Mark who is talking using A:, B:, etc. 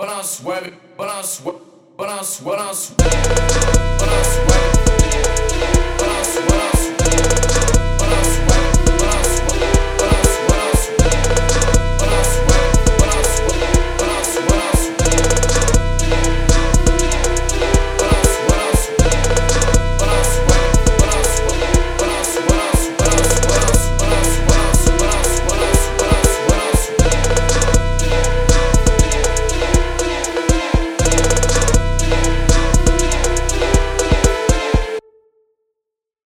A: but I swear, but I swear, but I swear, but I swear, I swear.